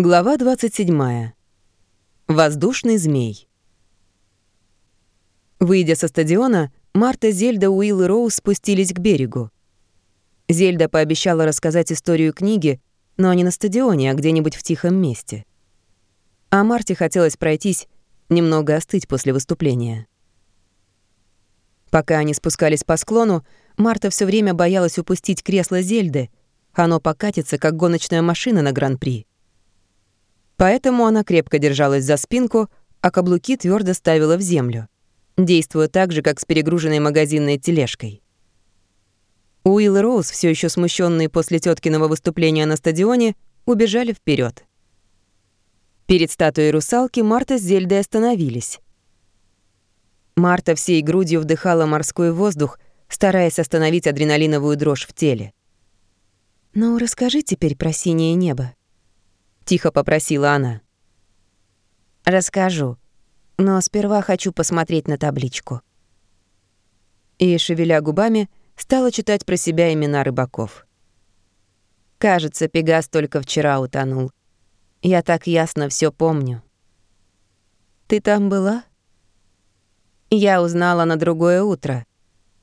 Глава 27. Воздушный змей. Выйдя со стадиона, Марта, Зельда, Уилл и Роуз спустились к берегу. Зельда пообещала рассказать историю книги, но не на стадионе, а где-нибудь в тихом месте. А Марте хотелось пройтись, немного остыть после выступления. Пока они спускались по склону, Марта все время боялась упустить кресло Зельды. Оно покатится, как гоночная машина на Гран-при. Поэтому она крепко держалась за спинку, а каблуки твердо ставила в землю, действуя так же, как с перегруженной магазинной тележкой. Уилл и Роуз, все еще смущенные после теткиного выступления на стадионе, убежали вперед. Перед статуей русалки Марта с Зельдой остановились. Марта всей грудью вдыхала морской воздух, стараясь остановить адреналиновую дрожь в теле. «Ну, расскажи теперь про синее небо», тихо попросила она. Расскажу, но сперва хочу посмотреть на табличку. И шевеля губами, стала читать про себя имена рыбаков. Кажется, Пегас только вчера утонул. Я так ясно все помню. Ты там была? Я узнала на другое утро.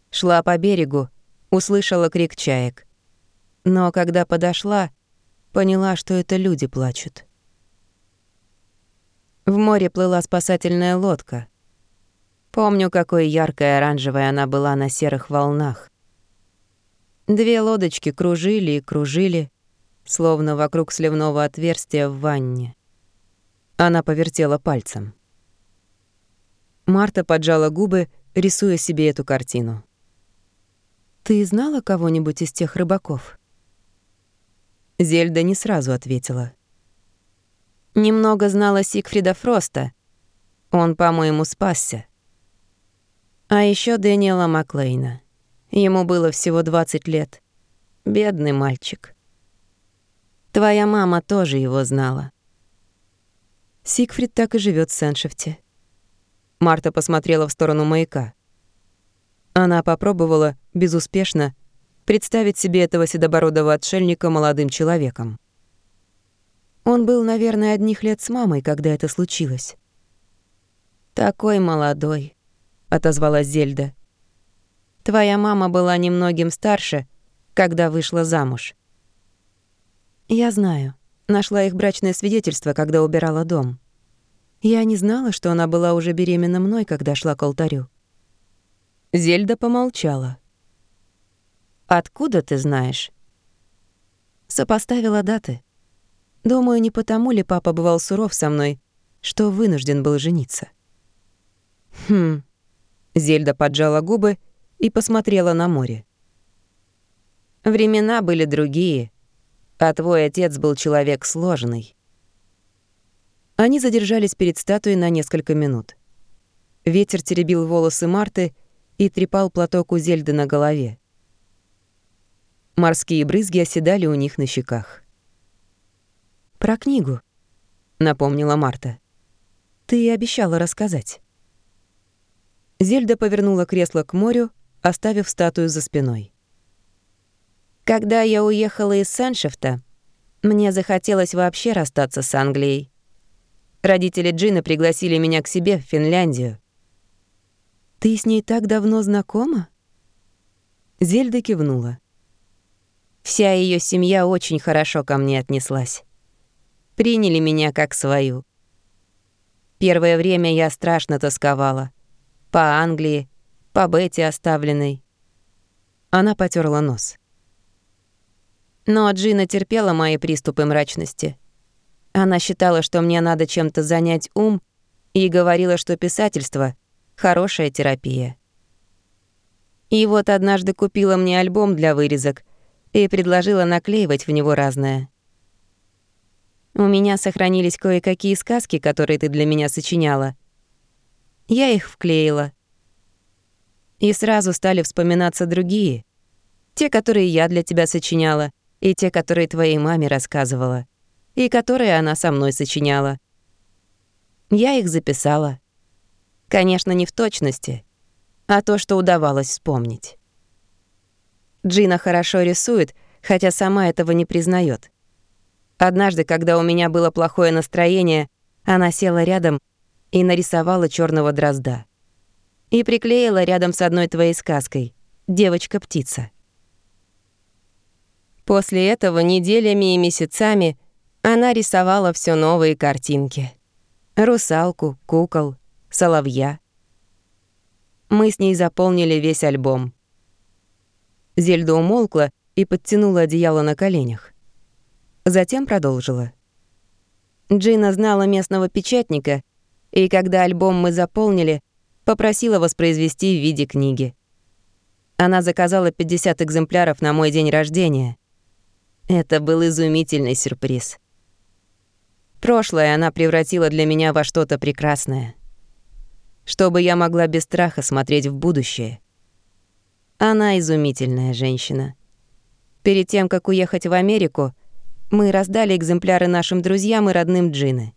Шла по берегу, услышала крик чаек. Но когда подошла, Поняла, что это люди плачут. В море плыла спасательная лодка. Помню, какой яркой оранжевой она была на серых волнах. Две лодочки кружили и кружили, словно вокруг сливного отверстия в ванне. Она повертела пальцем. Марта поджала губы, рисуя себе эту картину. «Ты знала кого-нибудь из тех рыбаков?» Зельда не сразу ответила. Немного знала Сигфрида Фроста. Он, по-моему, спасся. А еще Дэниела Маклейна. Ему было всего 20 лет. Бедный мальчик. Твоя мама тоже его знала. Сигфрид так и живет в Сеншефте. Марта посмотрела в сторону маяка. Она попробовала, безуспешно, представить себе этого седобородого отшельника молодым человеком. Он был, наверное, одних лет с мамой, когда это случилось. «Такой молодой», — отозвалась Зельда. «Твоя мама была немногим старше, когда вышла замуж». «Я знаю. Нашла их брачное свидетельство, когда убирала дом. Я не знала, что она была уже беременна мной, когда шла к алтарю». Зельда помолчала. Откуда ты знаешь? Сопоставила даты. Думаю, не потому ли папа бывал суров со мной, что вынужден был жениться. Хм. Зельда поджала губы и посмотрела на море. Времена были другие, а твой отец был человек сложный. Они задержались перед статуей на несколько минут. Ветер теребил волосы Марты и трепал платок у Зельды на голове. Морские брызги оседали у них на щеках. «Про книгу», — напомнила Марта. «Ты обещала рассказать». Зельда повернула кресло к морю, оставив статую за спиной. «Когда я уехала из Сеншефта, мне захотелось вообще расстаться с Англией. Родители Джина пригласили меня к себе в Финляндию. «Ты с ней так давно знакома?» Зельда кивнула. Вся ее семья очень хорошо ко мне отнеслась. Приняли меня как свою. Первое время я страшно тосковала. По Англии, по Бетти оставленной. Она потерла нос. Но Джина терпела мои приступы мрачности. Она считала, что мне надо чем-то занять ум, и говорила, что писательство — хорошая терапия. И вот однажды купила мне альбом для вырезок — и предложила наклеивать в него разное. У меня сохранились кое-какие сказки, которые ты для меня сочиняла. Я их вклеила. И сразу стали вспоминаться другие. Те, которые я для тебя сочиняла, и те, которые твоей маме рассказывала, и которые она со мной сочиняла. Я их записала. Конечно, не в точности, а то, что удавалось вспомнить. Джина хорошо рисует, хотя сама этого не признает. Однажды, когда у меня было плохое настроение, она села рядом и нарисовала черного дрозда. И приклеила рядом с одной твоей сказкой «Девочка-птица». После этого неделями и месяцами она рисовала все новые картинки. Русалку, кукол, соловья. Мы с ней заполнили весь альбом. Зельда умолкла и подтянула одеяло на коленях. Затем продолжила. Джина знала местного печатника, и когда альбом мы заполнили, попросила воспроизвести в виде книги. Она заказала 50 экземпляров на мой день рождения. Это был изумительный сюрприз. Прошлое она превратила для меня во что-то прекрасное. Чтобы я могла без страха смотреть в будущее. Она изумительная женщина. Перед тем, как уехать в Америку, мы раздали экземпляры нашим друзьям и родным Джины.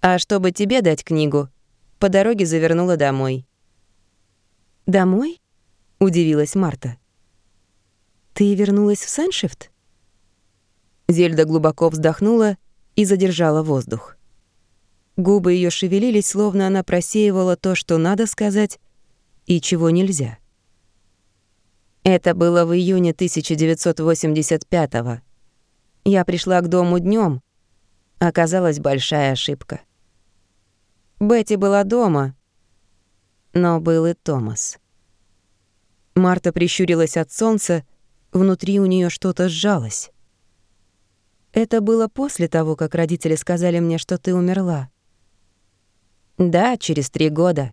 А чтобы тебе дать книгу, по дороге завернула домой. «Домой?» — удивилась Марта. «Ты вернулась в Саншифт?» Зельда глубоко вздохнула и задержала воздух. Губы ее шевелились, словно она просеивала то, что надо сказать, и чего нельзя. Это было в июне 1985-го. Я пришла к дому днем. Оказалась большая ошибка. Бетти была дома, но был и Томас. Марта прищурилась от солнца, внутри у нее что-то сжалось. Это было после того, как родители сказали мне, что ты умерла. Да, через три года.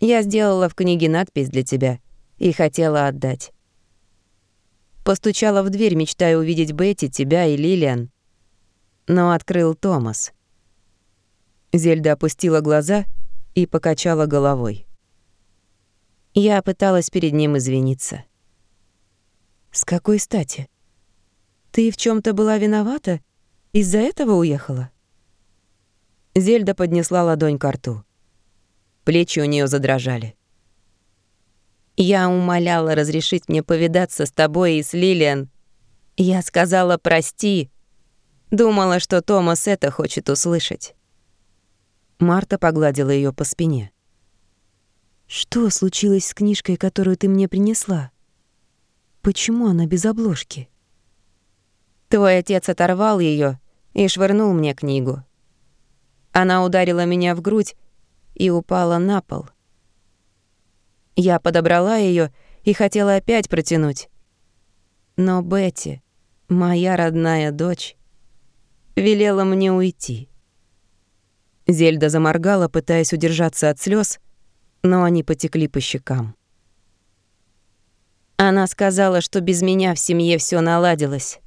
Я сделала в книге надпись для тебя и хотела отдать. Постучала в дверь, мечтая увидеть Бетти, тебя и Лилиан. Но открыл Томас. Зельда опустила глаза и покачала головой. Я пыталась перед ним извиниться. «С какой стати? Ты в чем то была виновата? Из-за этого уехала?» Зельда поднесла ладонь к рту. Плечи у нее задрожали. Я умоляла разрешить мне повидаться с тобой и с Лилиан. Я сказала «прости». Думала, что Томас это хочет услышать. Марта погладила ее по спине. «Что случилось с книжкой, которую ты мне принесла? Почему она без обложки?» Твой отец оторвал ее и швырнул мне книгу. Она ударила меня в грудь и упала на пол. Я подобрала ее и хотела опять протянуть. Но Бетти, моя родная дочь, велела мне уйти. Зельда заморгала, пытаясь удержаться от слез, но они потекли по щекам. Она сказала, что без меня в семье все наладилось.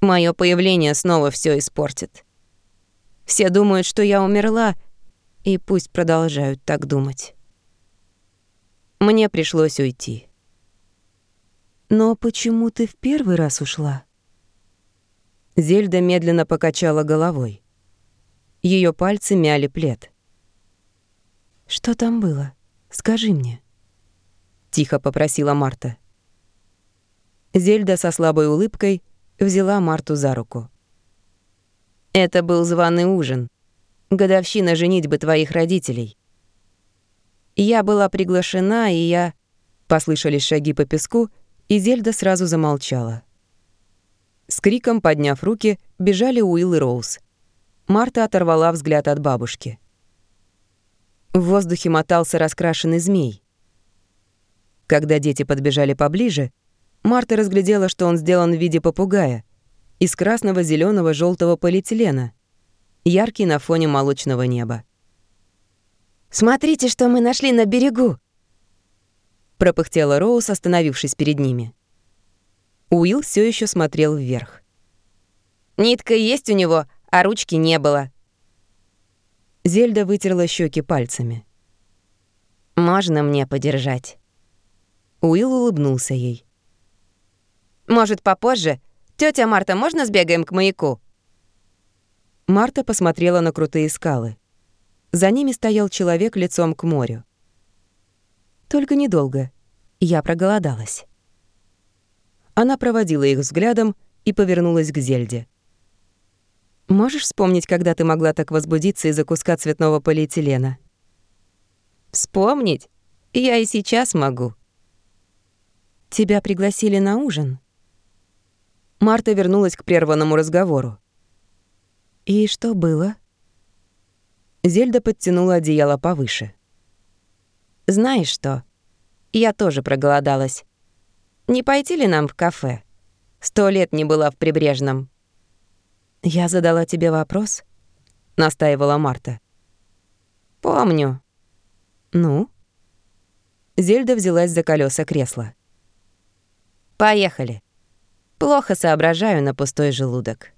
Мое появление снова все испортит. Все думают, что я умерла, и пусть продолжают так думать. Мне пришлось уйти. «Но почему ты в первый раз ушла?» Зельда медленно покачала головой. Ее пальцы мяли плед. «Что там было? Скажи мне», — тихо попросила Марта. Зельда со слабой улыбкой взяла Марту за руку. «Это был званый ужин. Годовщина женитьбы твоих родителей. Я была приглашена, и я... Послышались шаги по песку, и Зельда сразу замолчала. С криком, подняв руки, бежали Уилл и Роуз. Марта оторвала взгляд от бабушки. В воздухе мотался раскрашенный змей. Когда дети подбежали поближе, Марта разглядела, что он сделан в виде попугая из красного, зеленого, желтого полиэтилена, яркий на фоне молочного неба. «Смотрите, что мы нашли на берегу!» пропыхтела Роуз, остановившись перед ними. Уилл все еще смотрел вверх. «Нитка есть у него, а ручки не было». Зельда вытерла щеки пальцами. «Можно мне подержать?» Уилл улыбнулся ей. «Может, попозже? Тетя Марта, можно сбегаем к маяку?» Марта посмотрела на крутые скалы. За ними стоял человек лицом к морю. Только недолго. Я проголодалась. Она проводила их взглядом и повернулась к Зельде. «Можешь вспомнить, когда ты могла так возбудиться из-за куска цветного полиэтилена?» «Вспомнить? Я и сейчас могу». «Тебя пригласили на ужин?» Марта вернулась к прерванному разговору. «И что было?» Зельда подтянула одеяло повыше. «Знаешь что? Я тоже проголодалась. Не пойти ли нам в кафе? Сто лет не была в Прибрежном». «Я задала тебе вопрос?» — настаивала Марта. «Помню». «Ну?» Зельда взялась за колеса кресла. «Поехали. Плохо соображаю на пустой желудок».